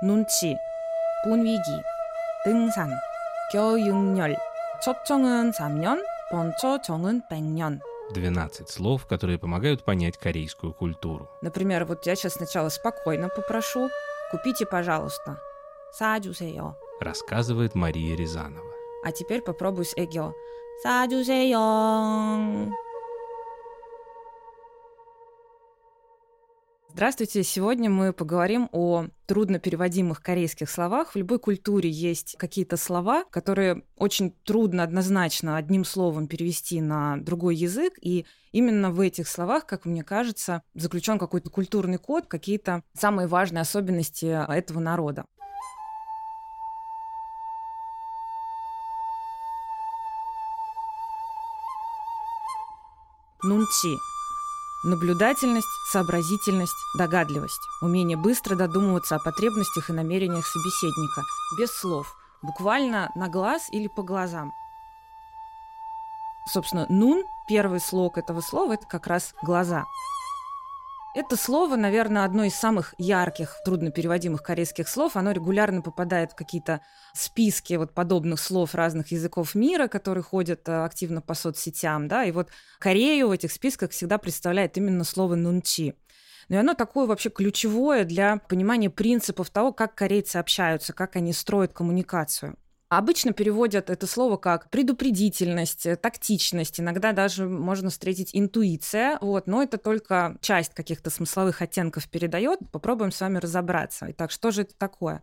눈치, 분위기, 등산, 교육열, 첫정은 3년, 번째 정은 100년. 12 слов, которые помогают понять корейскую культуру. Например, вот я сейчас сначала спокойно попрошу, купите, пожалуйста. 사주세요. Рассказывает Мария Рязанова. А теперь попробуй с эгё. 사 Здравствуйте! Сегодня мы поговорим о трудно переводимых корейских словах. В любой культуре есть какие-то слова, которые очень трудно однозначно одним словом перевести на другой язык, и именно в этих словах, как мне кажется, заключен какой-то культурный код, какие-то самые важные особенности этого народа. Нунчи Наблюдательность, сообразительность, догадливость. Умение быстро додумываться о потребностях и намерениях собеседника. Без слов. Буквально на глаз или по глазам. Собственно, «нун» – первый слог этого слова – это как раз «глаза». Это слово, наверное, одно из самых ярких, труднопереводимых корейских слов. Оно регулярно попадает в какие-то списки вот подобных слов разных языков мира, которые ходят э, активно по соцсетям. Да? И вот Корею в этих списках всегда представляет именно слово «нунчи». Но и оно такое вообще ключевое для понимания принципов того, как корейцы общаются, как они строят коммуникацию. Обычно переводят это слово как предупредительность, э, тактичность, иногда даже можно встретить интуиция, вот, но это только часть каких-то смысловых оттенков передает. Попробуем с вами разобраться. Итак, что же это такое?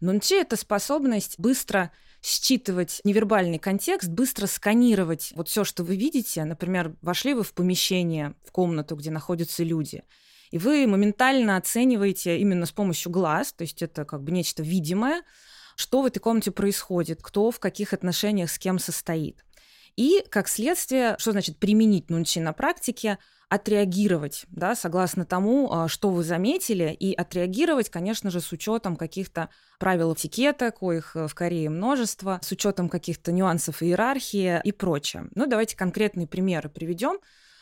Нунчи — это способность быстро считывать невербальный контекст, быстро сканировать вот все, что вы видите. Например, вошли вы в помещение, в комнату, где находятся люди, и вы моментально оцениваете именно с помощью глаз, то есть это как бы нечто видимое, что в этой комнате происходит, кто в каких отношениях с кем состоит. И, как следствие, что значит применить нунчи на практике, отреагировать, да, согласно тому, а, что вы заметили, и отреагировать, конечно же, с учетом каких-то правил этикета, коих э, в Корее множество, с учетом каких-то нюансов иерархии и прочее. Ну, давайте конкретные примеры приведем.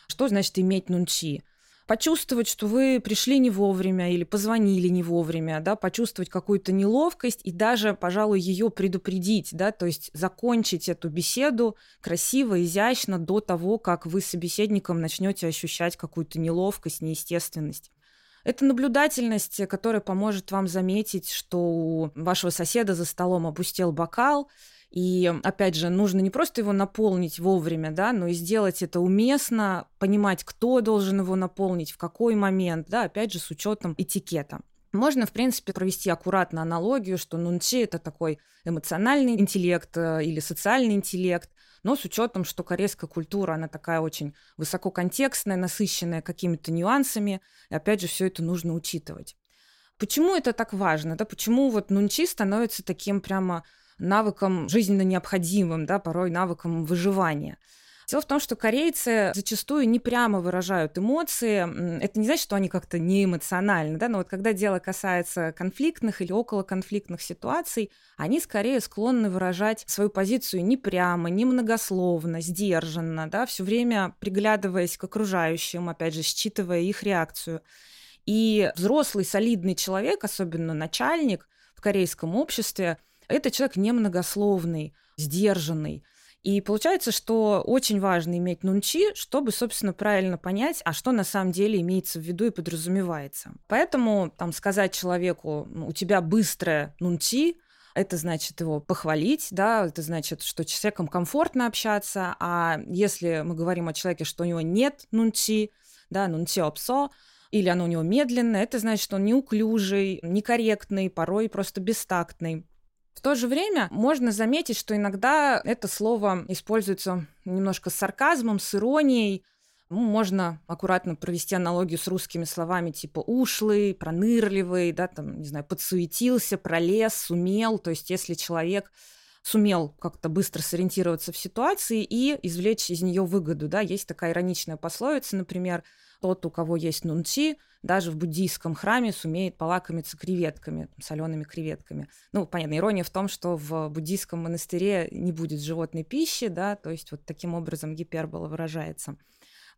Что значит иметь нунчи? Почувствовать, что вы пришли не вовремя или позвонили не вовремя, да, почувствовать какую-то неловкость и даже, пожалуй, ее предупредить, да, то есть закончить эту беседу красиво, изящно до того, как вы собеседником начнете ощущать какую-то неловкость, неестественность. Это наблюдательность, которая поможет вам заметить, что у вашего соседа за столом опустел бокал, и, опять же, нужно не просто его наполнить вовремя, да, но и сделать это уместно, понимать, кто должен его наполнить, в какой момент, да, опять же, с учетом этикета. Можно, в принципе, провести аккуратно аналогию, что нунчи – это такой эмоциональный интеллект э, или социальный интеллект, но с учетом, что корейская культура, она такая очень высококонтекстная, насыщенная какими-то нюансами, и опять же, все это нужно учитывать. Почему это так важно? Да? Почему вот нунчи становится таким прямо навыком жизненно необходимым, да, порой навыком выживания. Дело в том, что корейцы зачастую не прямо выражают эмоции. Это не значит, что они как-то не эмоциональны, да, но вот когда дело касается конфликтных или околоконфликтных ситуаций, они скорее склонны выражать свою позицию не прямо, не многословно, сдержанно, да, все время приглядываясь к окружающим, опять же, считывая их реакцию. И взрослый, солидный человек, особенно начальник в корейском обществе, это человек немногословный, сдержанный. И получается, что очень важно иметь нунчи, чтобы, собственно, правильно понять, а что на самом деле имеется в виду и подразумевается. Поэтому там сказать человеку, у тебя быстрое нунчи, это значит его похвалить, да, это значит, что с человеком комфортно общаться, а если мы говорим о человеке, что у него нет нунчи, да, нунчи опсо, или оно у него медленное, это значит, что он неуклюжий, некорректный, порой просто бестактный. В то же время можно заметить, что иногда это слово используется немножко с сарказмом, с иронией. Ну, можно аккуратно провести аналогию с русскими словами типа ушлый, пронырливый, да, там, не знаю, подсуетился, пролез, сумел. То есть если человек сумел как-то быстро сориентироваться в ситуации и извлечь из нее выгоду. Да? Есть такая ироничная пословица, например, тот, у кого есть нунчи, даже в буддийском храме сумеет полакомиться креветками, солеными креветками. Ну, понятно, ирония в том, что в буддийском монастыре не будет животной пищи, да, то есть вот таким образом гипербола выражается.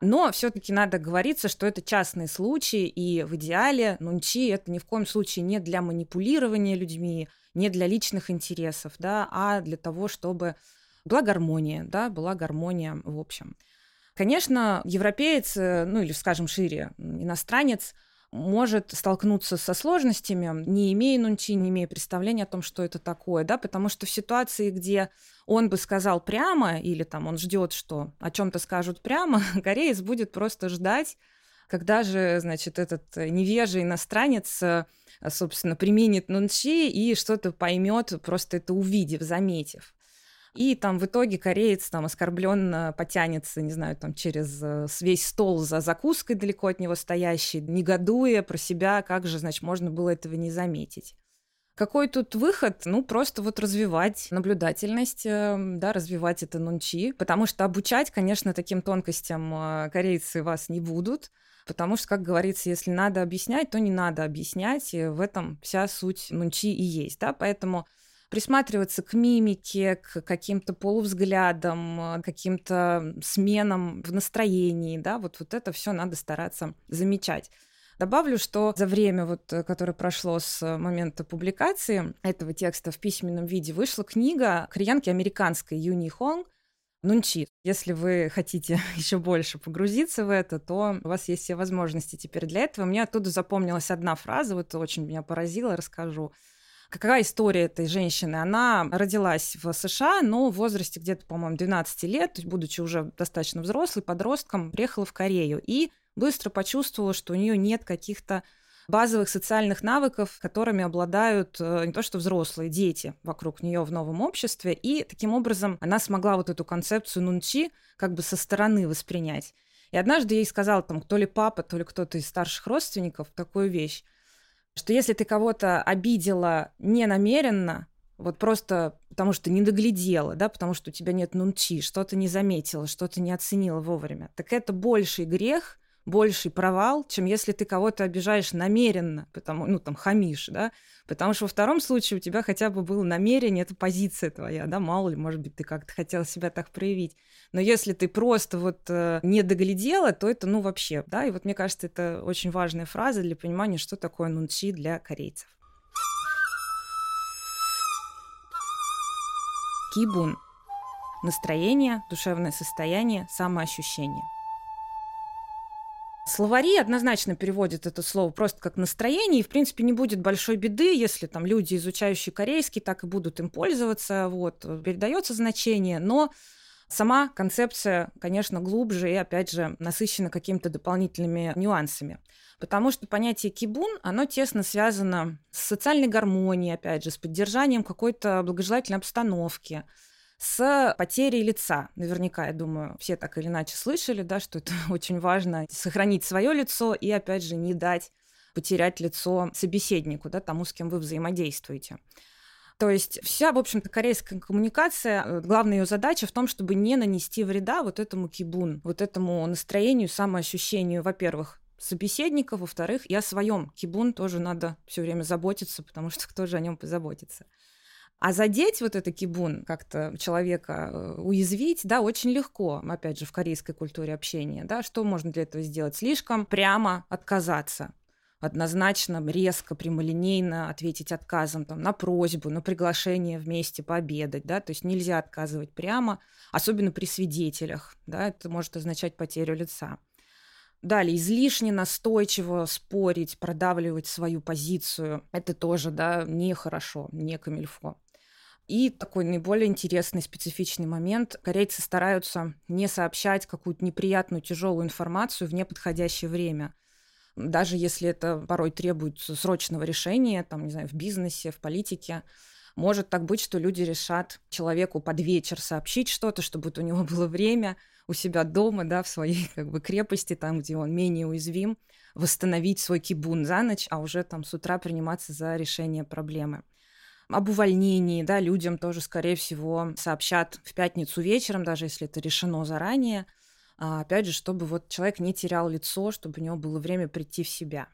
Но все-таки надо говориться, что это частные случаи, и в идеале нунчи это ни в коем случае не для манипулирования людьми, не для личных интересов, да, а для того, чтобы была гармония, да, была гармония в общем. Конечно, европеец, э, ну или, скажем, шире, иностранец – может столкнуться со сложностями, не имея нунчи, не имея представления о том, что это такое, да, потому что в ситуации, где он бы сказал прямо, или там он ждет, что о чем-то скажут прямо, кореец будет просто ждать, когда же, значит, этот невежий иностранец, э, собственно, применит нунчи и что-то поймет, просто это увидев, заметив. И там в итоге кореец там оскорбленно потянется, не знаю, там через э, весь стол за закуской далеко от него стоящий, негодуя про себя, как же, значит, можно было этого не заметить. Какой тут выход? Ну, просто вот развивать наблюдательность, э, да, развивать это нунчи, потому что обучать, конечно, таким тонкостям э, корейцы вас не будут, потому что, как говорится, если надо объяснять, то не надо объяснять, и в этом вся суть нунчи и есть, да, поэтому присматриваться к мимике, к каким-то полувзглядам, э, каким-то сменам в настроении, да, вот, вот это все надо стараться замечать. Добавлю, что за время, вот, э, которое прошло с момента публикации этого текста в письменном виде, вышла книга кореянки американской Юни Хонг Нунчи. Если вы хотите еще больше погрузиться в это, то у вас есть все возможности теперь для этого. Мне оттуда запомнилась одна фраза, вот очень меня поразила, расскажу. Какая история этой женщины? Она родилась в США, но в возрасте где-то, по-моему, 12 лет, то есть будучи уже достаточно взрослой, подростком, приехала в Корею и быстро почувствовала, что у нее нет каких-то базовых социальных навыков, которыми обладают э, не то что взрослые, дети вокруг нее в новом обществе. И таким образом она смогла вот эту концепцию нунчи как бы со стороны воспринять. И однажды ей сказал там то ли папа, то ли кто-то из старших родственников такую вещь что если ты кого-то обидела не намеренно, вот просто потому что не доглядела, да, потому что у тебя нет нунчи, что-то не заметила, что-то не оценила вовремя, так это больший грех, больший провал, чем если ты кого-то обижаешь намеренно, потому, ну, там, хамишь, да, потому что во втором случае у тебя хотя бы было намерение, это позиция твоя, да, мало ли, может быть, ты как-то хотела себя так проявить. Но если ты просто вот э, не доглядела, то это, ну, вообще, да, и вот мне кажется, это очень важная фраза для понимания, что такое нунчи для корейцев. Кибун – настроение, душевное состояние, самоощущение – Словари однозначно переводят это слово просто как настроение, и, в принципе, не будет большой беды, если там люди, изучающие корейский, так и будут им пользоваться, вот, передается значение, но сама концепция, конечно, глубже и, опять же, насыщена какими-то дополнительными нюансами. Потому что понятие кибун, оно тесно связано с социальной гармонией, опять же, с поддержанием какой-то благожелательной обстановки, с потерей лица. Наверняка, я думаю, все так или иначе слышали, да, что это очень важно сохранить свое лицо и, опять же, не дать потерять лицо собеседнику, да, тому, с кем вы взаимодействуете. То есть вся, в общем-то, корейская коммуникация, э, главная ее задача в том, чтобы не нанести вреда вот этому кибун, вот этому настроению, самоощущению, во-первых, собеседника, во-вторых, и о своем кибун тоже надо все время заботиться, потому что кто же о нем позаботится. А задеть вот это кибун, как-то человека э, уязвить, да, очень легко, опять же, в корейской культуре общения, да, что можно для этого сделать? Слишком прямо отказаться, однозначно, резко, прямолинейно ответить отказом там, на просьбу, на приглашение вместе пообедать, да, то есть нельзя отказывать прямо, особенно при свидетелях, да, это может означать потерю лица. Далее, излишне настойчиво спорить, продавливать свою позицию, это тоже, да, нехорошо, не камильфо. И такой наиболее интересный, специфичный момент. Корейцы стараются не сообщать какую-то неприятную, тяжелую информацию в неподходящее время. Даже если это порой требует срочного решения, там, не знаю, в бизнесе, в политике. Может так быть, что люди решат человеку под вечер сообщить что-то, чтобы у него было время у себя дома, да, в своей как бы крепости, там, где он менее уязвим, восстановить свой кибун за ночь, а уже там с утра приниматься за решение проблемы об увольнении, да, людям тоже, скорее всего, сообщат в пятницу вечером, даже если это решено заранее. А, опять же, чтобы вот человек не терял лицо, чтобы у него было время прийти в себя.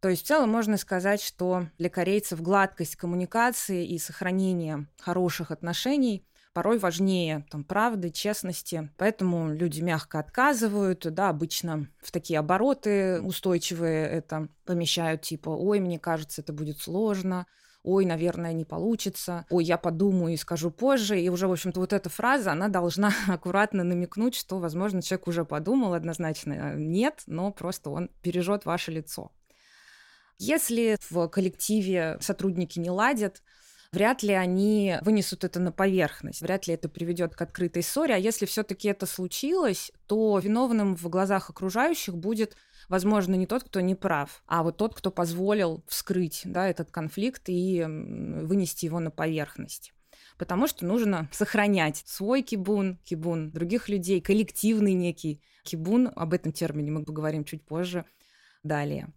То есть в целом можно сказать, что для корейцев гладкость коммуникации и сохранение хороших отношений порой важнее там, правды, честности. Поэтому люди мягко отказывают, да, обычно в такие обороты устойчивые это помещают, типа, ой, мне кажется, это будет сложно, ой, наверное, не получится, ой, я подумаю и скажу позже. И уже, в общем-то, вот эта фраза, она должна аккуратно намекнуть, что, возможно, человек уже подумал однозначно нет, но просто он бережет ваше лицо. Если в коллективе сотрудники не ладят, вряд ли они вынесут это на поверхность, вряд ли это приведет к открытой ссоре. А если все-таки это случилось, то виновным в глазах окружающих будет возможно, не тот, кто не прав, а вот тот, кто позволил вскрыть да, этот конфликт и вынести его на поверхность. Потому что нужно сохранять свой кибун, кибун других людей, коллективный некий кибун. Об этом термине мы поговорим чуть позже далее.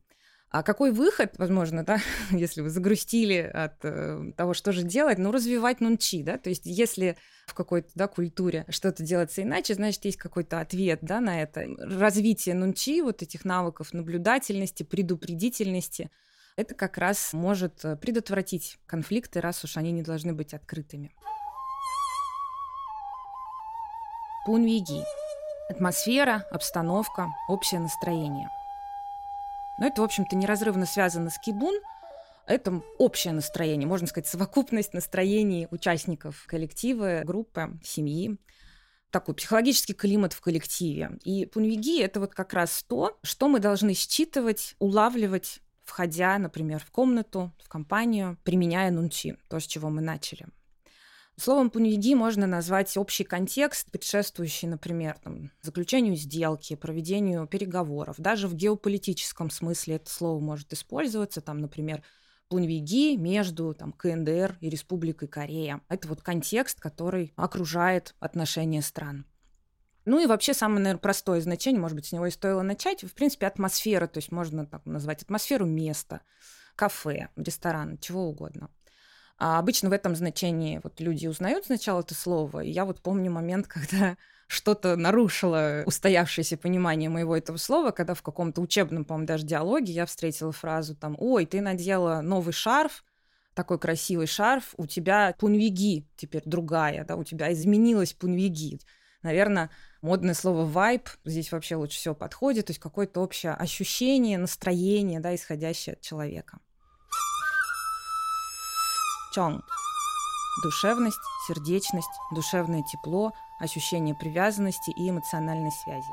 А какой выход, возможно, да, если вы загрустили от э, того, что же делать, ну, развивать нунчи, да, то есть если в какой-то, да, культуре что-то делается иначе, значит, есть какой-то ответ, да, на это. Развитие нунчи, вот этих навыков наблюдательности, предупредительности, это как раз может э, предотвратить конфликты, раз уж они не должны быть открытыми. Пунвиги. Атмосфера, обстановка, общее настроение – но это, в общем-то, неразрывно связано с кибун. Это общее настроение, можно сказать, совокупность настроений участников коллектива, группы, семьи такой психологический климат в коллективе. И пунвиги — это вот как раз то, что мы должны считывать, улавливать, входя, например, в комнату, в компанию, применяя нунчи, то, с чего мы начали. Словом пуньяги можно назвать общий контекст, предшествующий, например, там, заключению сделки, проведению переговоров. Даже в геополитическом смысле это слово может использоваться, там, например, пуньяги между там, КНДР и Республикой Корея. Это вот контекст, который окружает отношения стран. Ну и вообще самое, наверное, простое значение, может быть, с него и стоило начать, в принципе, атмосфера, то есть можно так назвать атмосферу места, кафе, ресторана, чего угодно. А обычно в этом значении вот люди узнают сначала это слово. И я вот помню момент, когда что-то нарушило устоявшееся понимание моего этого слова, когда в каком-то учебном, по-моему, даже диалоге я встретила фразу там «Ой, ты надела новый шарф, такой красивый шарф, у тебя пунвиги теперь другая, да, у тебя изменилась пунвиги». Наверное, модное слово «вайб» здесь вообще лучше всего подходит, то есть какое-то общее ощущение, настроение, да, исходящее от человека. Чонг. Душевность, сердечность, душевное тепло, ощущение привязанности и эмоциональной связи.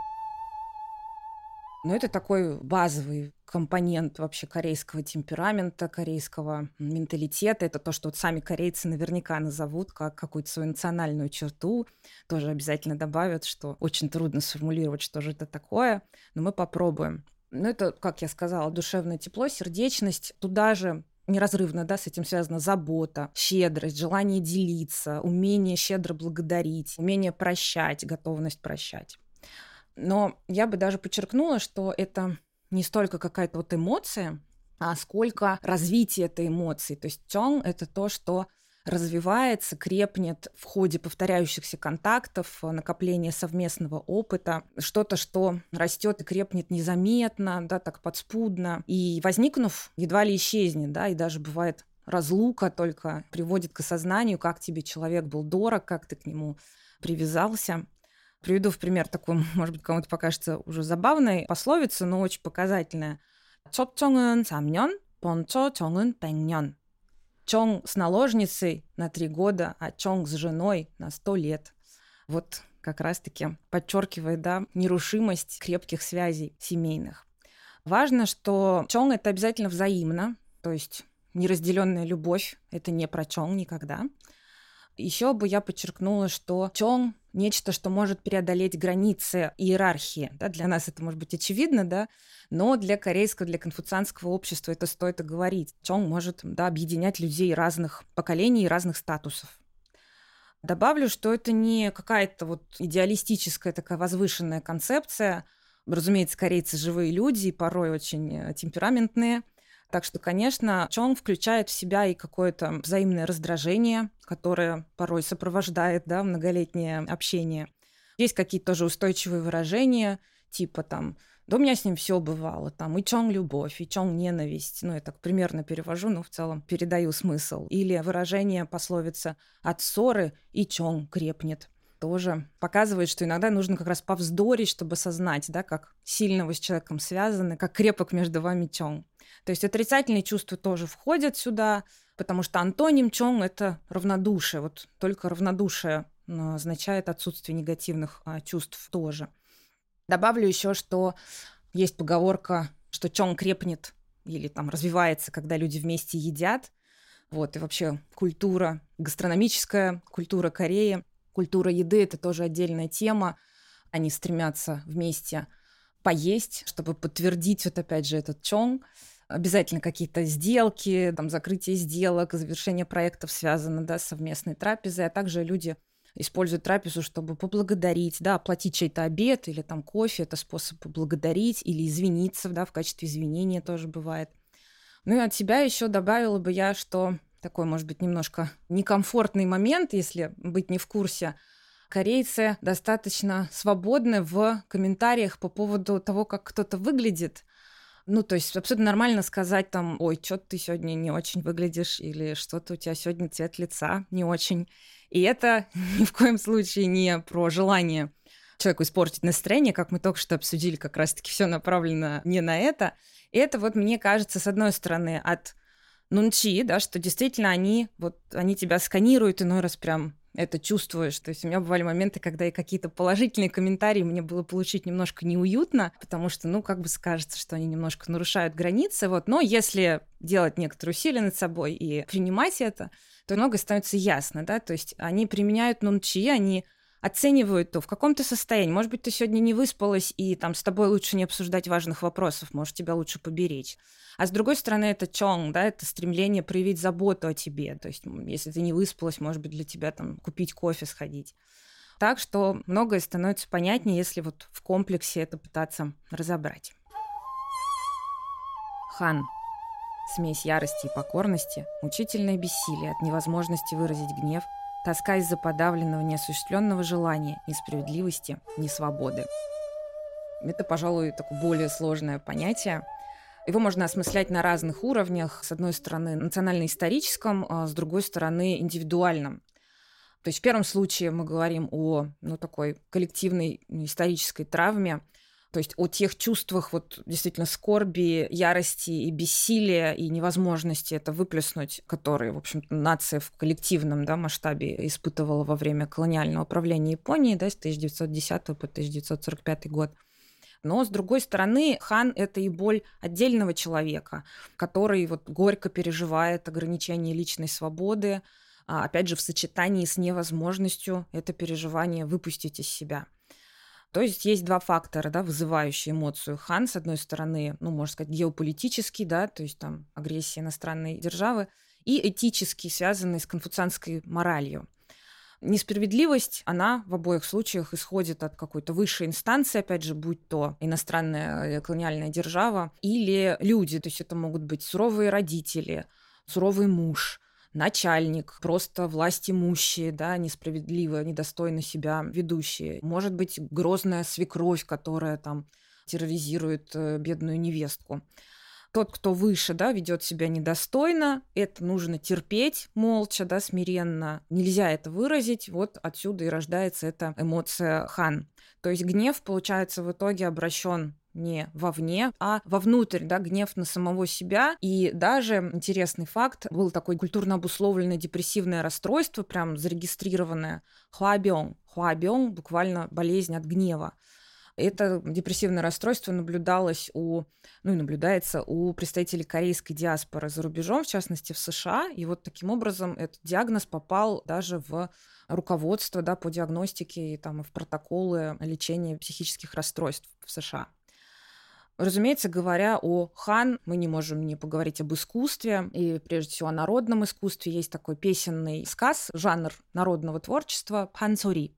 Но это такой базовый компонент вообще корейского темперамента, корейского менталитета. Это то, что вот сами корейцы наверняка назовут как какую-то свою национальную черту. Тоже обязательно добавят, что очень трудно сформулировать, что же это такое, но мы попробуем. Ну, это, как я сказала, душевное тепло, сердечность. Туда же неразрывно, да, с этим связана забота, щедрость, желание делиться, умение щедро благодарить, умение прощать, готовность прощать. Но я бы даже подчеркнула, что это не столько какая-то вот эмоция, а сколько развитие этой эмоции. То есть тён — это то, что развивается, крепнет в ходе повторяющихся контактов, э, накопления совместного опыта, что-то, что растет и крепнет незаметно, да, так подспудно, и возникнув, едва ли исчезнет, да, и даже бывает разлука только приводит к осознанию, как тебе человек был дорог, как ты к нему привязался. Приведу в пример такую, может быть, кому-то покажется уже забавной пословицу, но очень показательная. Чоп чонгын самнён, пончо чонгын пэннён. Чонг с наложницей на три года, а Чонг с женой на сто лет. Вот как раз-таки подчеркивает да, нерушимость крепких связей семейных. Важно, что Чонг это обязательно взаимно, то есть неразделенная любовь это не про Чонг никогда. Еще бы я подчеркнула, что Чонг нечто, что может преодолеть границы иерархии. Да, для нас это может быть очевидно, да, но для корейского, для конфуцианского общества это стоит и говорить. Чонг может да, объединять людей разных поколений и разных статусов. Добавлю, что это не какая-то вот идеалистическая такая возвышенная концепция. Разумеется, корейцы живые люди, и порой очень э, темпераментные – так что, конечно, чон включает в себя и какое-то взаимное раздражение, которое порой сопровождает да, многолетнее общение. Есть какие-то тоже устойчивые выражения, типа там Да у меня с ним все бывало. Там и чон любовь, и чон ненависть. Ну, я так примерно перевожу, но в целом передаю смысл. Или выражение пословица «от ссоры и чон крепнет» тоже показывает, что иногда нужно как раз повздорить, чтобы осознать, да, как сильно вы с человеком связаны, как крепок между вами чон. То есть отрицательные чувства тоже входят сюда, потому что антоним чон — это равнодушие. Вот только равнодушие означает отсутствие негативных а, чувств тоже. Добавлю еще, что есть поговорка, что чон крепнет или там развивается, когда люди вместе едят. Вот, и вообще культура, гастрономическая культура Кореи, культура еды — это тоже отдельная тема. Они стремятся вместе поесть, чтобы подтвердить вот опять же этот чон. Обязательно какие-то сделки, там, закрытие сделок, завершение проектов связано да, с совместной трапезой, а также люди используют трапезу, чтобы поблагодарить, да, оплатить чей-то обед или там кофе, это способ поблагодарить или извиниться, да, в качестве извинения тоже бывает. Ну и от себя еще добавила бы я, что такой, может быть, немножко некомфортный момент, если быть не в курсе, корейцы достаточно свободны в комментариях по поводу того, как кто-то выглядит. Ну, то есть абсолютно нормально сказать там, ой, что ты сегодня не очень выглядишь, или что-то у тебя сегодня цвет лица не очень. И это ни в коем случае не про желание человеку испортить настроение, как мы только что обсудили, как раз-таки все направлено не на это. И это вот, мне кажется, с одной стороны, от нунчи, да, что действительно они, вот, они тебя сканируют иной раз прям это чувствуешь. То есть у меня бывали моменты, когда и какие-то положительные комментарии мне было получить немножко неуютно, потому что, ну, как бы скажется, что они немножко нарушают границы, вот. Но если делать некоторые усилия над собой и принимать это, то многое становится ясно, да, то есть они применяют нунчи, они оценивают то, в каком ты состоянии. Может быть, ты сегодня не выспалась, и там с тобой лучше не обсуждать важных вопросов, может, тебя лучше поберечь. А с другой стороны, это чонг, да, это стремление проявить заботу о тебе. То есть, если ты не выспалась, может быть, для тебя там купить кофе, сходить. Так что многое становится понятнее, если вот в комплексе это пытаться разобрать. Хан. Смесь ярости и покорности, мучительное бессилие от невозможности выразить гнев – тоска из-за подавленного, неосуществленного желания, несправедливости, несвободы. Это, пожалуй, такое более сложное понятие. Его можно осмыслять на разных уровнях. С одной стороны, национально-историческом, а с другой стороны, индивидуальном. То есть в первом случае мы говорим о ну, такой коллективной исторической травме, то есть о тех чувствах вот действительно скорби, ярости и бессилия и невозможности это выплеснуть, которые, в общем-то, нация в коллективном да, масштабе испытывала во время колониального правления Японии да, с 1910 по 1945 год. Но, с другой стороны, хан — это и боль отдельного человека, который вот горько переживает ограничение личной свободы, а, опять же, в сочетании с невозможностью это переживание выпустить из себя. То есть есть два фактора, да, вызывающие эмоцию хан, с одной стороны, ну, можно сказать, геополитический, да, то есть там агрессия иностранной державы, и этический, связанный с конфуцианской моралью. Несправедливость, она в обоих случаях исходит от какой-то высшей инстанции, опять же, будь то иностранная э, колониальная держава или люди, то есть это могут быть суровые родители, суровый муж, начальник, просто власть имущие, да, несправедливо, недостойно себя ведущие. Может быть, грозная свекровь, которая там терроризирует э, бедную невестку. Тот, кто выше, да, ведет себя недостойно, это нужно терпеть молча, да, смиренно. Нельзя это выразить. Вот отсюда и рождается эта эмоция хан. То есть гнев, получается, в итоге обращен не вовне, а вовнутрь, да, гнев на самого себя. И даже интересный факт, был такой культурно обусловленное депрессивное расстройство, прям зарегистрированное, хуабёng. Хуабёng буквально болезнь от гнева. Это депрессивное расстройство наблюдалось у, ну и наблюдается у представителей корейской диаспоры за рубежом, в частности в США. И вот таким образом этот диагноз попал даже в руководство да, по диагностике и там, и в протоколы лечения психических расстройств в США. Разумеется, говоря о хан, мы не можем не поговорить об искусстве, и прежде всего о народном искусстве. Есть такой песенный сказ, жанр народного творчества «пансори»,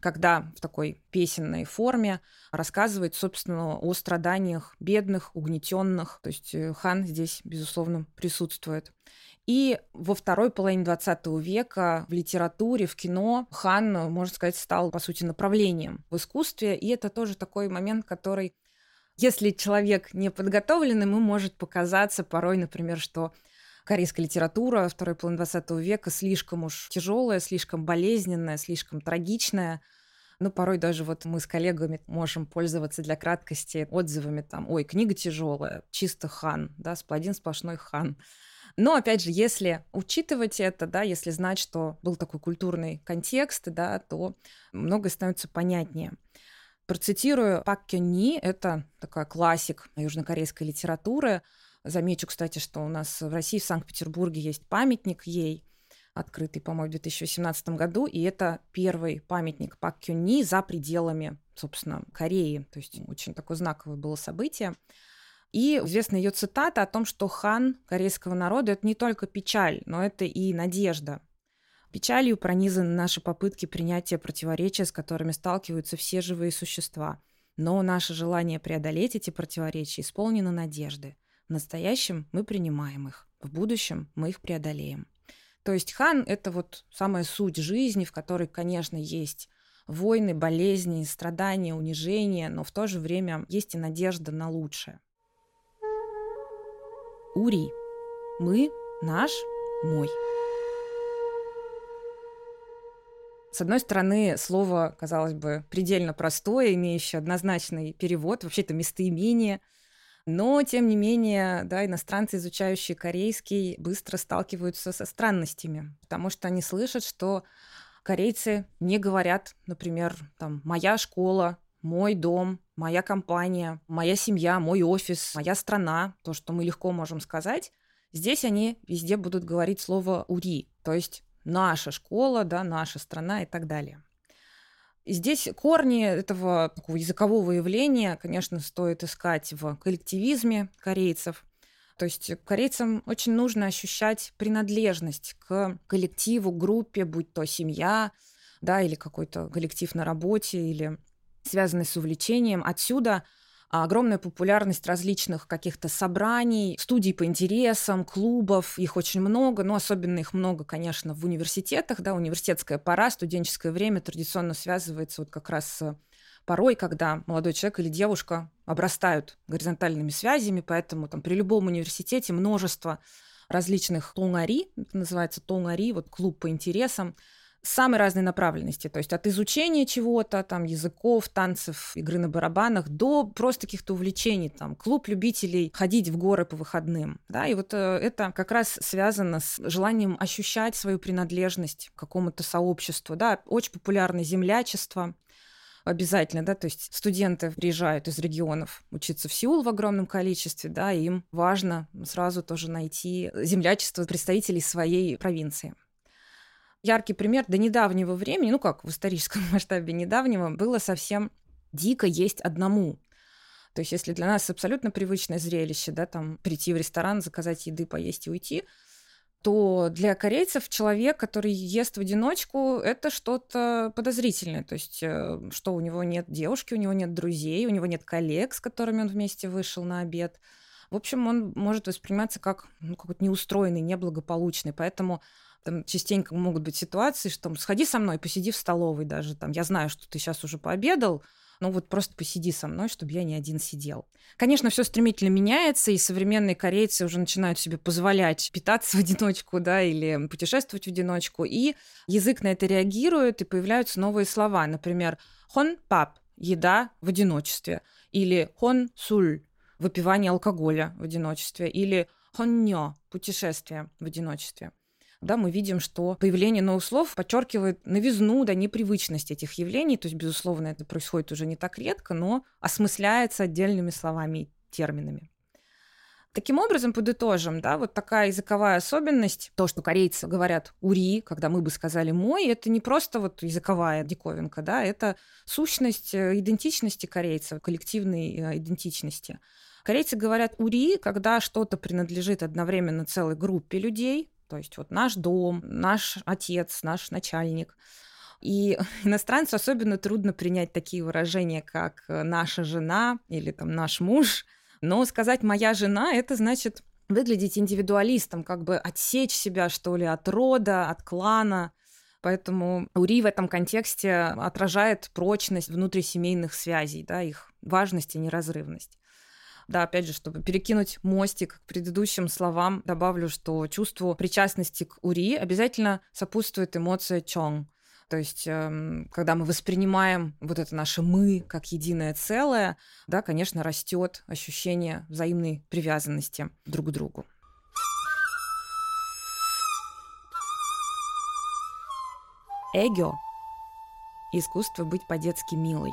когда в такой песенной форме рассказывает, собственно, о страданиях бедных, угнетенных. То есть э, хан здесь, безусловно, присутствует. И во второй половине 20 века в литературе, в кино хан, можно сказать, стал, по сути, направлением в искусстве. И это тоже такой момент, который Если человек не подготовлен, ему может показаться порой, например, что корейская литература второй половины 20 века слишком уж тяжелая, слишком болезненная, слишком трагичная. Ну, порой даже вот мы с коллегами можем пользоваться для краткости отзывами там, ой, книга тяжелая, чисто хан, да, один сплошной хан. Но, опять же, если учитывать это, да, если знать, что был такой культурный контекст, да, то многое становится понятнее. Процитирую Пак Кён Ни, это такая классик южнокорейской литературы. Замечу, кстати, что у нас в России, в Санкт-Петербурге есть памятник ей, открытый, по-моему, в 2018 году, и это первый памятник Пак Кён Ни за пределами, собственно, Кореи. То есть очень такое знаковое было событие. И известна ее цитата о том, что хан корейского народа — это не только печаль, но это и надежда. Печалью пронизаны наши попытки принятия противоречия, с которыми сталкиваются все живые существа. Но наше желание преодолеть эти противоречия исполнено надежды. В настоящем мы принимаем их, в будущем мы их преодолеем. То есть хан — это вот самая суть жизни, в которой, конечно, есть войны, болезни, страдания, унижения, но в то же время есть и надежда на лучшее. Ури. Мы, наш, мой. С одной стороны, слово, казалось бы, предельно простое, имеющее однозначный перевод, вообще это местоимение, но, тем не менее, да, иностранцы, изучающие корейский, быстро сталкиваются со странностями, потому что они слышат, что корейцы не говорят, например, там, «моя школа», «мой дом», «моя компания», «моя семья», «мой офис», «моя страна», то, что мы легко можем сказать. Здесь они везде будут говорить слово «ури», то есть наша школа, да, наша страна и так далее. И здесь корни этого такого языкового явления, конечно, стоит искать в коллективизме корейцев. То есть корейцам очень нужно ощущать принадлежность к коллективу, группе, будь то семья, да, или какой-то коллектив на работе, или связанный с увлечением. Отсюда огромная популярность различных каких-то собраний, студий по интересам, клубов, их очень много, но особенно их много, конечно, в университетах, да, университетская пора, студенческое время традиционно связывается вот как раз с порой, когда молодой человек или девушка обрастают горизонтальными связями, поэтому там при любом университете множество различных тонгари, это называется тонгари, вот клуб по интересам, самой разной направленности, то есть от изучения чего-то, там, языков, танцев, игры на барабанах, до просто каких-то увлечений, там, клуб любителей ходить в горы по выходным, да, и вот э, это как раз связано с желанием ощущать свою принадлежность к какому-то сообществу, да, очень популярное землячество, обязательно, да, то есть студенты приезжают из регионов учиться в Сеул в огромном количестве, да, им важно сразу тоже найти землячество представителей своей провинции яркий пример до недавнего времени, ну как в историческом масштабе недавнего, было совсем дико есть одному. То есть если для нас абсолютно привычное зрелище, да, там прийти в ресторан, заказать еды, поесть и уйти, то для корейцев человек, который ест в одиночку, это что-то подозрительное. То есть, э, что у него нет девушки, у него нет друзей, у него нет коллег, с которыми он вместе вышел на обед. В общем, он может восприниматься как ну, какой-то неустроенный, неблагополучный. Поэтому там частенько могут быть ситуации, что там, сходи со мной, посиди в столовой даже. Там, я знаю, что ты сейчас уже пообедал, но вот просто посиди со мной, чтобы я не один сидел. Конечно, все стремительно меняется, и современные корейцы уже начинают себе позволять питаться в одиночку, да, или путешествовать в одиночку, и язык на это реагирует, и появляются новые слова. Например, хон пап – еда в одиночестве, или хон суль – выпивание алкоголя в одиночестве, или хоннё – путешествие в одиночестве да, мы видим, что появление новых слов подчеркивает новизну, да, непривычность этих явлений. То есть, безусловно, это происходит уже не так редко, но осмысляется отдельными словами и терминами. Таким образом, подытожим, да, вот такая языковая особенность, то, что корейцы говорят «ури», когда мы бы сказали «мой», это не просто вот языковая диковинка, да, это сущность э, идентичности корейцев, коллективной э, идентичности. Корейцы говорят «ури», когда что-то принадлежит одновременно целой группе людей, то есть вот наш дом, наш отец, наш начальник. И иностранцу особенно трудно принять такие выражения, как э, наша жена или там наш муж. Но сказать моя жена это значит выглядеть индивидуалистом, как бы отсечь себя, что ли, от рода, от клана. Поэтому Ури в этом контексте отражает прочность внутрисемейных связей, да, их важность и неразрывность. Да, опять же, чтобы перекинуть мостик к предыдущим словам, добавлю, что чувству причастности к Ури обязательно сопутствует эмоция чонг. То есть, эм, когда мы воспринимаем вот это наше мы как единое целое, да, конечно, растет ощущение взаимной привязанности друг к другу. Эгё – искусство быть по-детски милой.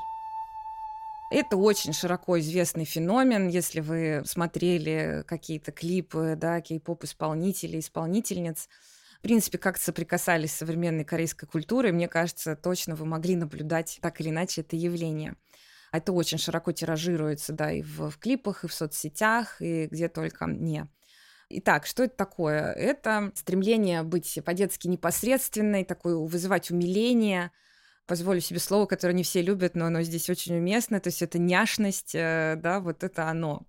Это очень широко известный феномен. Если вы смотрели какие-то клипы, да, кей-поп-исполнителей, исполнительниц, в принципе, как соприкасались с современной корейской культурой, мне кажется, точно вы могли наблюдать так или иначе это явление. Это очень широко тиражируется, да, и в, в клипах, и в соцсетях, и где только не. Итак, что это такое? Это стремление быть по-детски непосредственной, такой вызывать умиление, позволю себе слово, которое не все любят, но оно здесь очень уместно, то есть это няшность, э, да, вот это оно.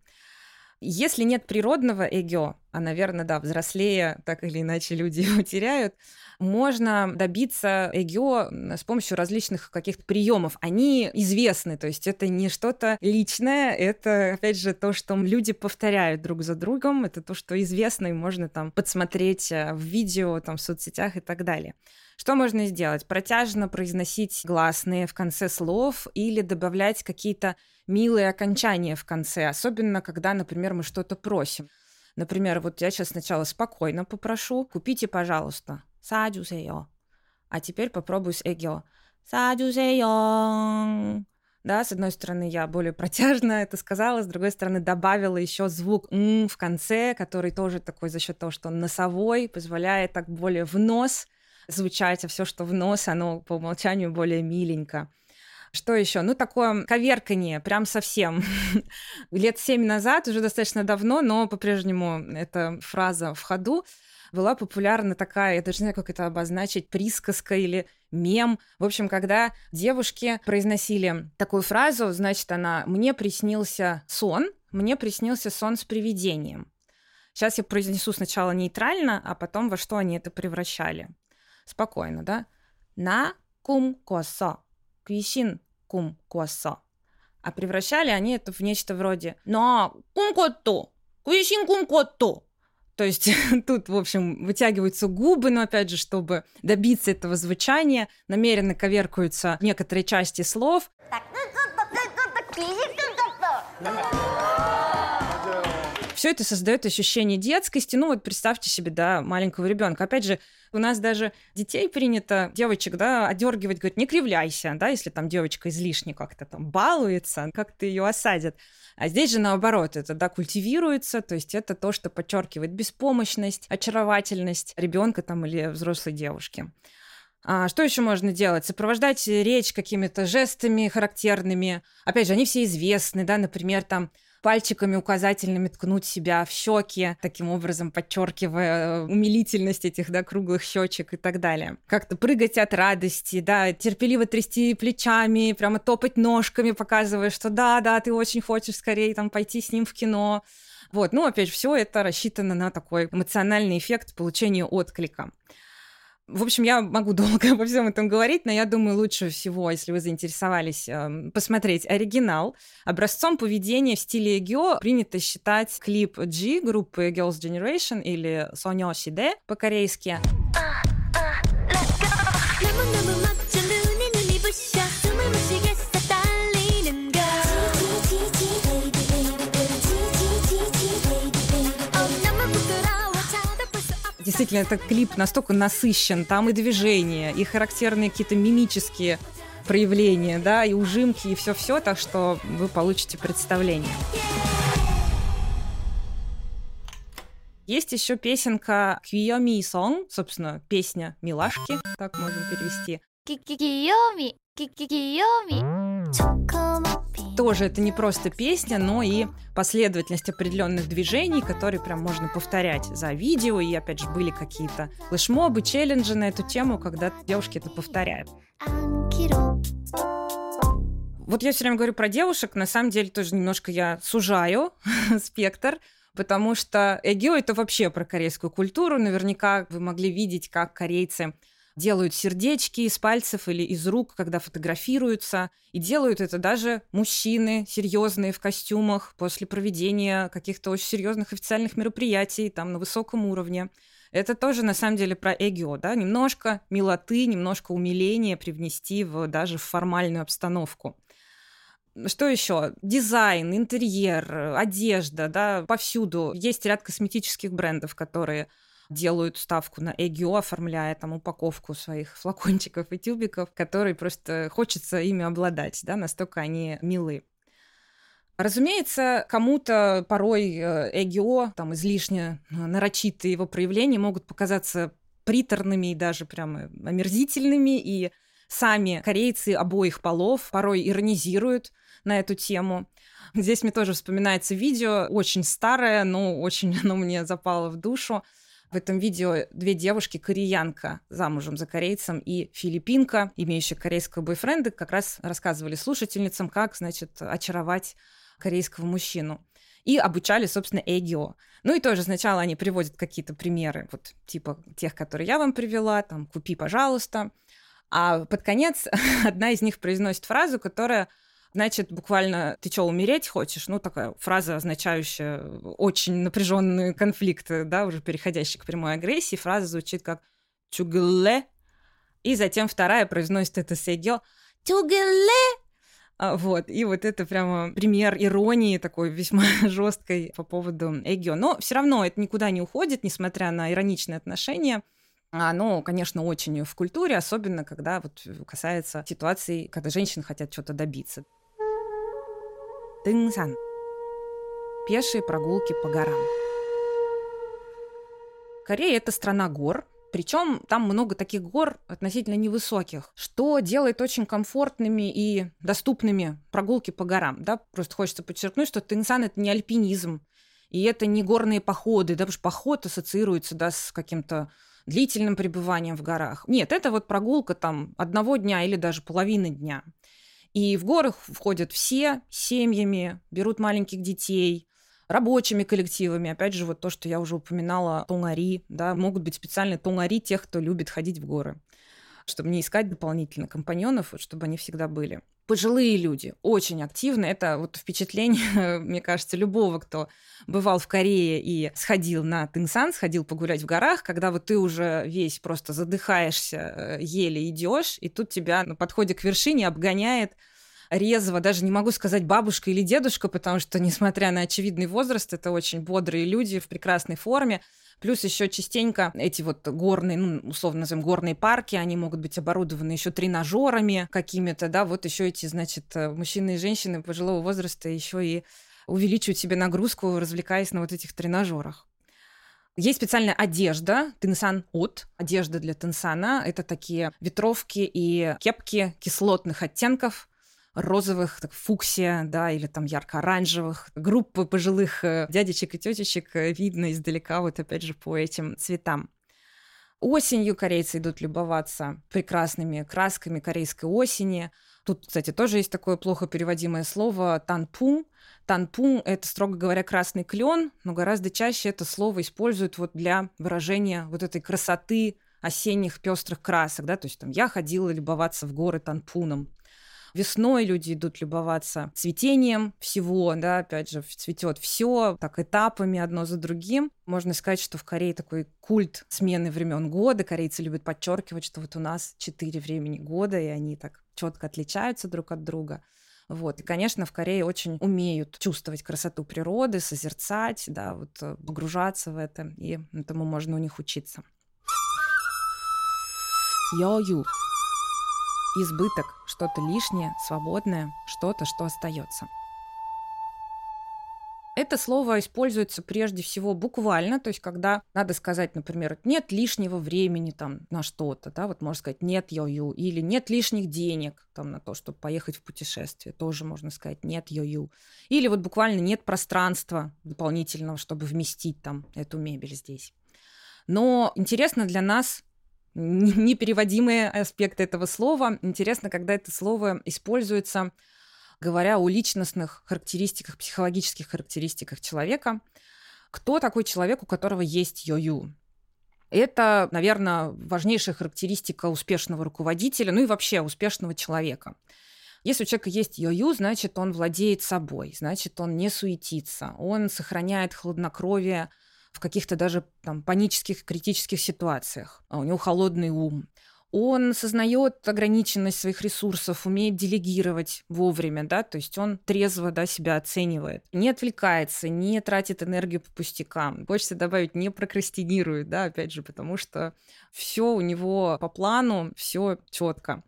Если нет природного эгё, а, наверное, да, взрослее, так или иначе люди его теряют, можно добиться эгё с помощью различных каких-то приемов. Они известны, то есть это не что-то личное, это, опять же, то, что люди повторяют друг за другом, это то, что известно, и можно там подсмотреть э, в видео, там, в соцсетях и так далее. Что можно сделать? Протяжно произносить гласные в конце слов или добавлять какие-то милые окончания в конце, особенно когда, например, мы что-то просим. Например, вот я сейчас сначала спокойно попрошу, купите, пожалуйста, садюсеё. А теперь попробую с эгё. Садюсеё. Да, с одной стороны, я более протяжно это сказала, с другой стороны, добавила еще звук «м» в конце, который тоже такой за счет того, что он носовой, позволяет так более в нос звучать, а все, что в нос, оно по умолчанию более миленько. Что еще? Ну, такое коверканье, прям совсем. Лет семь назад, уже достаточно давно, но по-прежнему эта фраза в ходу была популярна такая, я даже не знаю, как это обозначить, присказка или мем. В общем, когда девушки произносили такую фразу, значит, она «мне приснился сон», «мне приснился сон с привидением». Сейчас я произнесу сначала нейтрально, а потом во что они это превращали. Спокойно, да? На кум косо. Квисин кум косо. А превращали они это в нечто вроде на кум котто. Квисин кум котто. То есть тут, в общем, вытягиваются губы, но опять же, чтобы добиться этого звучания, намеренно коверкаются некоторые части слов. Все это создает ощущение детскости. Ну вот представьте себе, да, маленького ребенка. Опять же, у нас даже детей принято, девочек, да, одергивать, говорить, не кривляйся, да, если там девочка излишне как-то там балуется, как-то ее осадят. А здесь же наоборот, это да, культивируется, то есть это то, что подчеркивает беспомощность, очаровательность ребенка там или взрослой девушки. А что еще можно делать? Сопровождать речь какими-то жестами характерными. Опять же, они все известны, да, например, там пальчиками указательными ткнуть себя в щеки, таким образом подчеркивая э, умилительность этих да, круглых щечек и так далее. Как-то прыгать от радости, да, терпеливо трясти плечами, прямо топать ножками, показывая, что да, да, ты очень хочешь скорее там пойти с ним в кино. Вот, ну, опять же, все это рассчитано на такой эмоциональный эффект получения отклика. В общем, я могу долго обо всем этом говорить, но я думаю, лучше всего, если вы заинтересовались, эм, посмотреть оригинал. Образцом поведения в стиле эгё принято считать клип G группы Girls' Generation или Сонё Сиде по-корейски. Действительно, этот клип настолько насыщен, там и движения, и характерные какие-то мимические проявления, да, и ужимки, и все-все, так что вы получите представление. Есть еще песенка Киоми Сон, собственно, песня милашки, так можем перевести. Киоми, Киоми тоже это не просто песня, но и последовательность определенных движений, которые прям можно повторять за видео. И опять же были какие-то флешмобы, челленджи на эту тему, когда девушки это повторяют. Вот я все время говорю про девушек, на самом деле тоже немножко я сужаю спектр, потому что эгио это вообще про корейскую культуру. Наверняка вы могли видеть, как корейцы делают сердечки из пальцев или из рук, когда фотографируются. И делают это даже мужчины серьезные в костюмах после проведения каких-то очень серьезных официальных мероприятий там на высоком уровне. Это тоже на самом деле про эгио, да, немножко милоты, немножко умиления привнести в даже в формальную обстановку. Что еще? Дизайн, интерьер, одежда, да, повсюду. Есть ряд косметических брендов, которые делают ставку на эгио, оформляя там упаковку своих флакончиков и тюбиков, которые просто хочется ими обладать, да, настолько они милы. Разумеется, кому-то порой э, эгио, там излишне э, нарочитые его проявления могут показаться приторными и даже прямо омерзительными, и сами корейцы обоих полов порой иронизируют на эту тему. Здесь мне тоже вспоминается видео, очень старое, но очень оно мне запало в душу. В этом видео две девушки, кореянка, замужем за корейцем, и филиппинка, имеющая корейского бойфренда, как раз рассказывали слушательницам, как, значит, очаровать корейского мужчину. И обучали, собственно, эгио. Ну и тоже сначала они приводят какие-то примеры, вот типа тех, которые я вам привела, там «купи, пожалуйста». А под конец одна из них произносит фразу, которая значит, буквально ты что, умереть хочешь? Ну, такая фраза, означающая очень напряженные конфликты, да, уже переходящий к прямой агрессии. Фраза звучит как «чугле», и затем вторая произносит это «сегё», «чугле», а, вот, и вот это прямо пример иронии такой весьма жесткой по поводу эгио. Но все равно это никуда не уходит, несмотря на ироничные отношения. Оно, конечно, очень в культуре, особенно когда вот касается ситуаций, когда женщины хотят что-то добиться. Тынсан. Пешие прогулки по горам. Корея — это страна гор, причем там много таких гор относительно невысоких, что делает очень комфортными и доступными прогулки по горам. Да? Просто хочется подчеркнуть, что Тынсан — это не альпинизм, и это не горные походы, да, потому что поход ассоциируется да, с каким-то длительным пребыванием в горах. Нет, это вот прогулка там одного дня или даже половины дня. И в горах входят все семьями, берут маленьких детей, рабочими коллективами. Опять же, вот то, что я уже упоминала, тонгари, да, могут быть специальные тонгари тех, кто любит ходить в горы чтобы не искать дополнительно компаньонов, чтобы они всегда были. Пожилые люди очень активны. Это вот впечатление, мне кажется, любого, кто бывал в Корее и сходил на Тынсан, сходил погулять в горах, когда вот ты уже весь просто задыхаешься, э, еле идешь, и тут тебя на подходе к вершине обгоняет резво, даже не могу сказать бабушка или дедушка, потому что, несмотря на очевидный возраст, это очень бодрые люди в прекрасной форме. Плюс еще частенько эти вот горные, ну, условно назовем, горные парки, они могут быть оборудованы еще тренажерами какими-то, да, вот еще эти, значит, э, мужчины и женщины пожилого возраста еще и увеличивают себе нагрузку, развлекаясь на вот этих тренажерах. Есть специальная одежда, тенсан от, одежда для тенсана. Это такие ветровки и кепки кислотных оттенков, розовых, так, фуксия, да, или там ярко-оранжевых. Группы пожилых э, дядечек и тетечек э, видно издалека, вот опять же по этим цветам. Осенью корейцы идут любоваться прекрасными красками корейской осени. Тут, кстати, тоже есть такое плохо переводимое слово танпун. Танпун – это, строго говоря, красный клен, но гораздо чаще это слово используют вот для выражения вот этой красоты осенних пестрых красок, да, то есть там я ходила любоваться в горы танпуном, Весной люди идут любоваться цветением всего, да, опять же, цветет все, так этапами одно за другим. Можно сказать, что в Корее такой культ смены времен года. Корейцы любят подчеркивать, что вот у нас четыре времени года, и они так четко отличаются друг от друга. Вот. И, конечно, в Корее очень умеют чувствовать красоту природы, созерцать, да, вот э, погружаться в это, и этому можно у них учиться. Йою избыток, что-то лишнее, свободное, что-то, что остается. Это слово используется прежде всего буквально, то есть когда надо сказать, например, нет лишнего времени там на что-то, да, вот можно сказать нет йою, или нет лишних денег там на то, чтобы поехать в путешествие, тоже можно сказать нет йою, или вот буквально нет пространства дополнительного, чтобы вместить там эту мебель здесь. Но интересно для нас непереводимые аспекты этого слова. Интересно, когда это слово используется, говоря о личностных характеристиках, психологических характеристиках человека. Кто такой человек, у которого есть йою? Это, наверное, важнейшая характеристика успешного руководителя, ну и вообще успешного человека. Если у человека есть йо-ю, значит, он владеет собой, значит, он не суетится, он сохраняет хладнокровие в каких-то даже там, панических, критических ситуациях. А у него холодный ум. Он сознает ограниченность своих ресурсов, умеет делегировать вовремя, да, то есть он трезво да, себя оценивает, не отвлекается, не тратит энергию по пустякам. Хочется добавить, не прокрастинирует, да, опять же, потому что все у него по плану, все четко.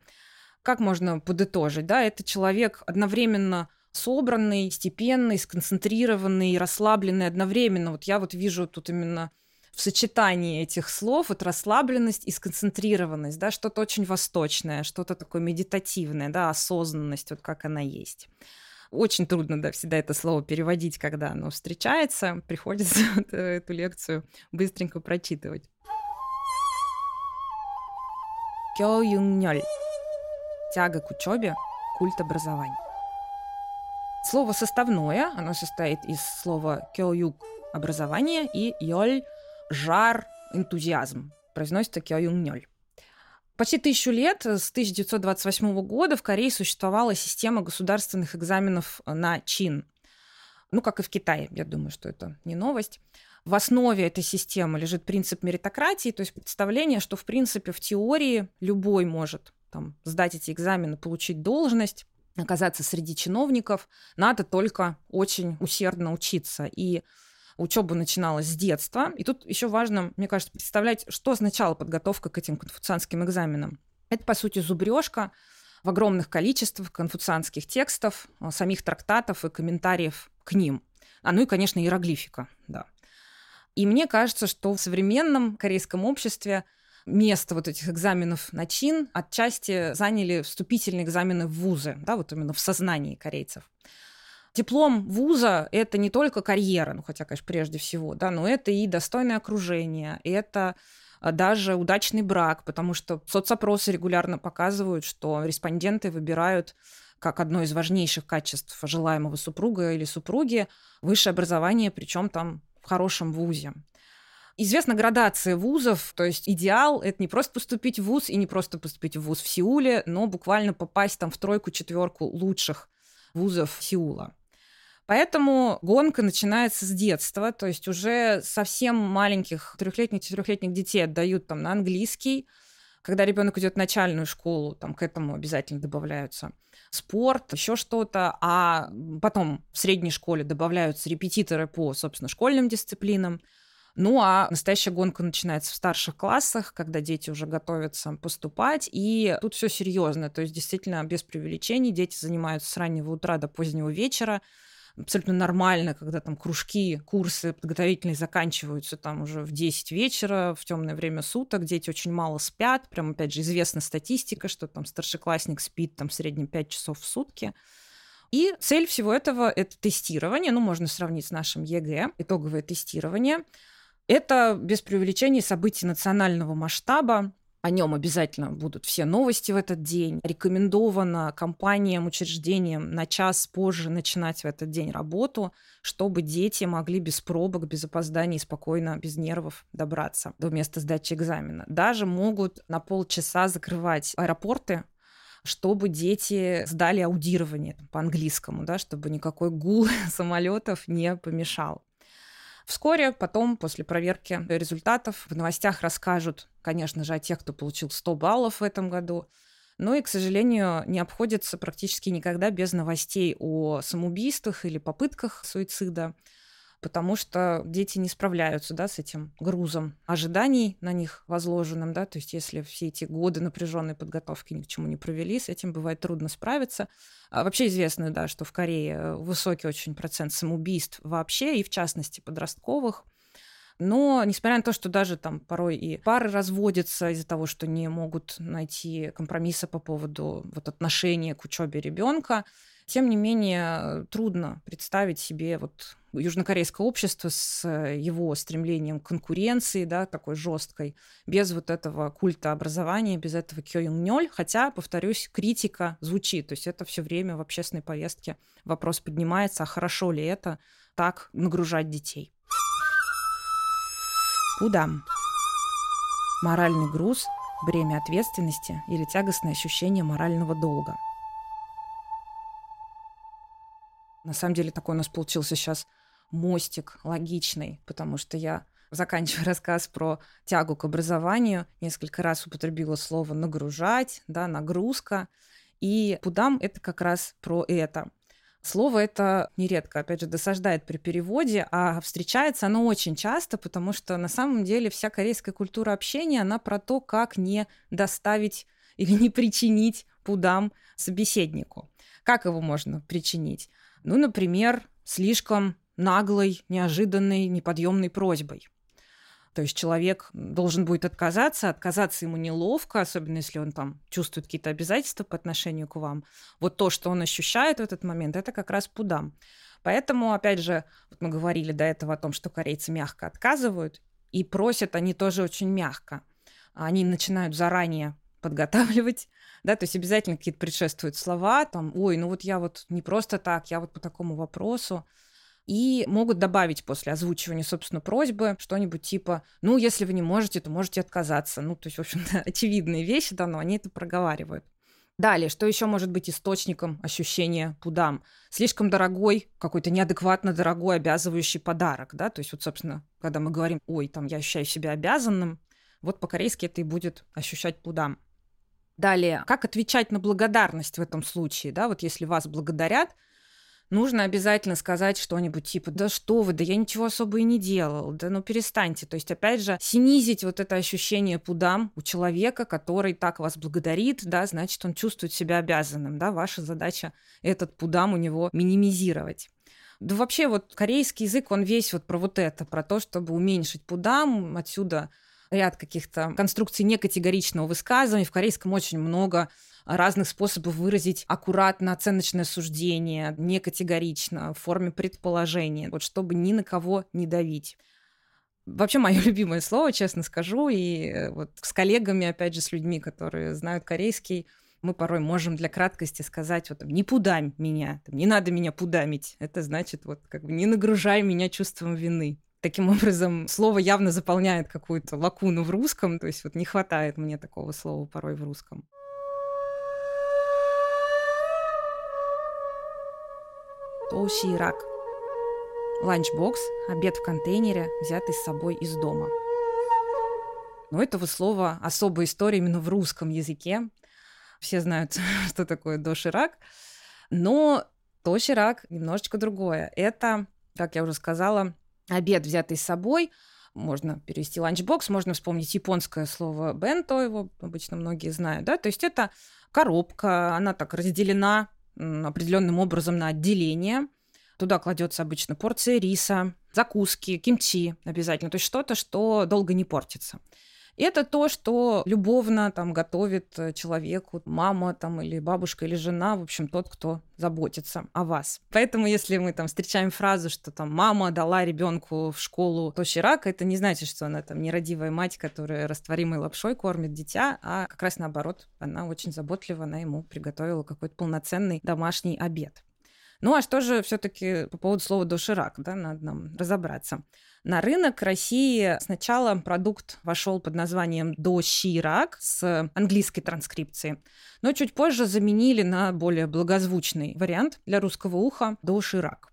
Как можно подытожить, да, это человек одновременно собранный, степенный, сконцентрированный, расслабленный одновременно. Вот я вот вижу тут именно в сочетании этих слов вот расслабленность и сконцентрированность, да, что-то очень восточное, что-то такое медитативное, да, осознанность, вот как она есть. Очень трудно, да, всегда это слово переводить, когда оно встречается. Приходится вот эту лекцию быстренько прочитывать. Кёюньоль. Тяга к учебе, культ образования. Слово составное, оно состоит из слова кёюк – образование и йоль – жар, энтузиазм. Произносится кёюньоль. Почти тысячу лет, с 1928 года, в Корее существовала система государственных экзаменов на чин. Ну, как и в Китае, я думаю, что это не новость. В основе этой системы лежит принцип меритократии, то есть представление, что, в принципе, в теории любой может там, сдать эти экзамены, получить должность, оказаться среди чиновников, надо только очень усердно учиться. И учеба начиналась с детства. И тут еще важно, мне кажется, представлять, что означала подготовка к этим конфуцианским экзаменам. Это, по сути, зубрежка в огромных количествах конфуцианских текстов, а, самих трактатов и комментариев к ним. А ну и, конечно, иероглифика, да. И мне кажется, что в современном корейском обществе место вот этих экзаменов на чин отчасти заняли вступительные экзамены в вузы, да, вот именно в сознании корейцев. Диплом вуза – это не только карьера, ну, хотя, конечно, прежде всего, да, но это и достойное окружение, это а, даже удачный брак, потому что соцопросы регулярно показывают, что респонденты выбирают как одно из важнейших качеств желаемого супруга или супруги высшее образование, причем там в хорошем вузе. Известна градация вузов, то есть идеал — это не просто поступить в вуз и не просто поступить в вуз в Сеуле, но буквально попасть там в тройку-четверку лучших вузов Сеула. Поэтому гонка начинается с детства, то есть уже совсем маленьких трехлетних, четырехлетних детей отдают там на английский. Когда ребенок идет в начальную школу, там к этому обязательно добавляются спорт, еще что-то, а потом в средней школе добавляются репетиторы по, собственно, школьным дисциплинам. Ну а настоящая гонка начинается в старших классах, когда дети уже готовятся поступать, и тут все серьезно, то есть действительно без преувеличений дети занимаются с раннего утра до позднего вечера, абсолютно нормально, когда там кружки, курсы подготовительные заканчиваются там уже в 10 вечера, в темное время суток, дети очень мало спят, прям опять же известна статистика, что там старшеклассник спит там в среднем 5 часов в сутки. И цель всего этого – это тестирование, ну, можно сравнить с нашим ЕГЭ, итоговое тестирование – это, без преувеличений, событие национального масштаба. О нем обязательно будут все новости в этот день. Рекомендовано компаниям, учреждениям на час позже начинать в этот день работу, чтобы дети могли без пробок, без опозданий, спокойно, без нервов добраться до места сдачи экзамена. Даже могут на полчаса закрывать аэропорты, чтобы дети сдали аудирование по английскому, да, чтобы никакой гул самолетов не помешал. Вскоре потом, после проверки результатов, в новостях расскажут, конечно же, о тех, кто получил 100 баллов в этом году. Но и, к сожалению, не обходится практически никогда без новостей о самоубийствах или попытках суицида потому что дети не справляются да, с этим грузом ожиданий на них возложенным. Да? То есть если все эти годы напряженной подготовки ни к чему не провели, с этим бывает трудно справиться. А вообще известно, да, что в Корее высокий очень процент самоубийств вообще, и в частности подростковых. Но, несмотря на то, что даже там порой и пары разводятся из-за того, что не могут найти компромисса по поводу вот отношения к учебе ребенка, тем не менее трудно представить себе вот южнокорейское общество с э, его стремлением к конкуренции, да, такой жесткой, без вот этого культа образования, без этого кёюнgnёль, хотя, повторюсь, критика звучит, то есть это все время в общественной повестке вопрос поднимается, а хорошо ли это так нагружать детей. Удам. моральный груз, бремя ответственности или тягостное ощущение морального долга. На самом деле такой у нас получился сейчас мостик логичный, потому что я заканчивая рассказ про тягу к образованию, несколько раз употребила слово нагружать, да, нагрузка. И пудам это как раз про это. Слово это нередко, опять же, досаждает при переводе, а встречается оно очень часто, потому что на самом деле вся корейская культура общения, она про то, как не доставить или не причинить пудам собеседнику. Как его можно причинить? Ну, например, слишком наглой, неожиданной, неподъемной просьбой. То есть человек должен будет отказаться, отказаться ему неловко, особенно если он там чувствует какие-то обязательства по отношению к вам. Вот то, что он ощущает в этот момент, это как раз пудам. Поэтому, опять же, вот мы говорили до этого о том, что корейцы мягко отказывают, и просят они тоже очень мягко. Они начинают заранее подготавливать, да, то есть обязательно какие-то предшествуют слова, там, ой, ну вот я вот не просто так, я вот по такому вопросу, и могут добавить после озвучивания, собственно, просьбы что-нибудь типа, ну, если вы не можете, то можете отказаться. Ну, то есть, в общем-то, очевидные вещи, да, но они это проговаривают. Далее, что еще может быть источником ощущения пудам? Слишком дорогой, какой-то неадекватно дорогой, обязывающий подарок, да, то есть вот, собственно, когда мы говорим, ой, там, я ощущаю себя обязанным, вот по-корейски это и будет ощущать пудам. Далее, как отвечать на благодарность в этом случае, да, вот если вас благодарят, нужно обязательно сказать что-нибудь типа «Да что вы, да я ничего особо и не делал, да ну перестаньте». То есть, опять же, снизить вот это ощущение пудам у человека, который так вас благодарит, да, значит, он чувствует себя обязанным, да, ваша задача этот пудам у него минимизировать. Да вообще вот корейский язык, он весь вот про вот это, про то, чтобы уменьшить пудам, отсюда ряд каких-то конструкций некатегоричного высказывания. В корейском очень много разных способов выразить аккуратно оценочное суждение, не категорично, в форме предположения, вот чтобы ни на кого не давить. Вообще мое любимое слово, честно скажу, и вот с коллегами, опять же, с людьми, которые знают корейский, мы порой можем для краткости сказать, вот, не пудамь меня, не надо меня пудамить. Это значит, вот, как бы, не нагружай меня чувством вины. Таким образом, слово явно заполняет какую-то лакуну в русском, то есть вот не хватает мне такого слова порой в русском. 도시락. Ланчбокс – обед в контейнере, взятый с собой из дома. Но этого слова особая история именно в русском языке. Все знают, что такое доширак. Но доширак немножечко другое. Это, как я уже сказала, обед, взятый с собой. Можно перевести ланчбокс, можно вспомнить японское слово бенто, его обычно многие знают. Да? То есть это коробка, она так разделена определенным образом на отделение. Туда кладется обычно порция риса, закуски, кимчи обязательно. То есть что-то, что долго не портится. Это то, что любовно там готовит э, человеку мама там или бабушка или жена, в общем, тот, кто заботится о вас. Поэтому, если мы там встречаем фразу, что там мама дала ребенку в школу тощерак, это не значит, что она там нерадивая мать, которая растворимой лапшой кормит дитя, а как раз наоборот, она очень заботлива, она ему приготовила какой-то полноценный домашний обед. Ну а что же все-таки по поводу слова доширак, да, надо нам разобраться. На рынок России сначала продукт вошел под названием доширак с английской транскрипцией, но чуть позже заменили на более благозвучный вариант для русского уха доширак.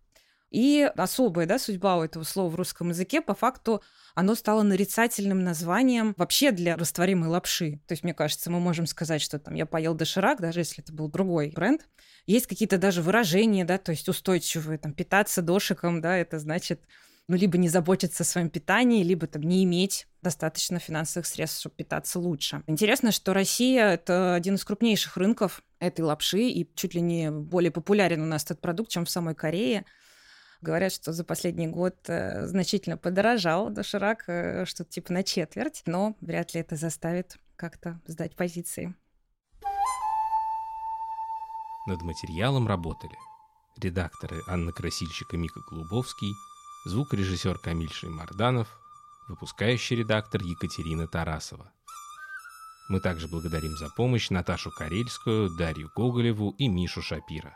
И особая да, судьба у этого слова в русском языке по факту оно стало нарицательным названием вообще для растворимой лапши. То есть, мне кажется, мы можем сказать, что там я поел доширак, даже если это был другой бренд. Есть какие-то даже выражения, да, то есть устойчивые, там, питаться дошиком, да, это значит ну, либо не заботиться о своем питании, либо там не иметь достаточно финансовых средств, чтобы питаться лучше. Интересно, что Россия — это один из крупнейших рынков этой лапши, и чуть ли не более популярен у нас этот продукт, чем в самой Корее. Говорят, что за последний год э, значительно подорожал доширак, э, что-то типа на четверть, но вряд ли это заставит как-то сдать позиции. Над материалом работали редакторы Анна Красильщик и Мика Голубовский, звукорежиссер Камиль Шеймарданов, выпускающий редактор Екатерина Тарасова. Мы также благодарим за помощь Наташу Карельскую, Дарью Гоголеву и Мишу Шапира.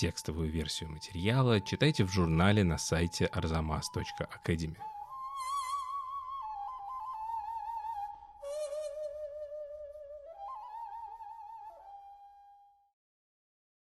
Текстовую версию материала читайте в журнале на сайте arzamas.academy.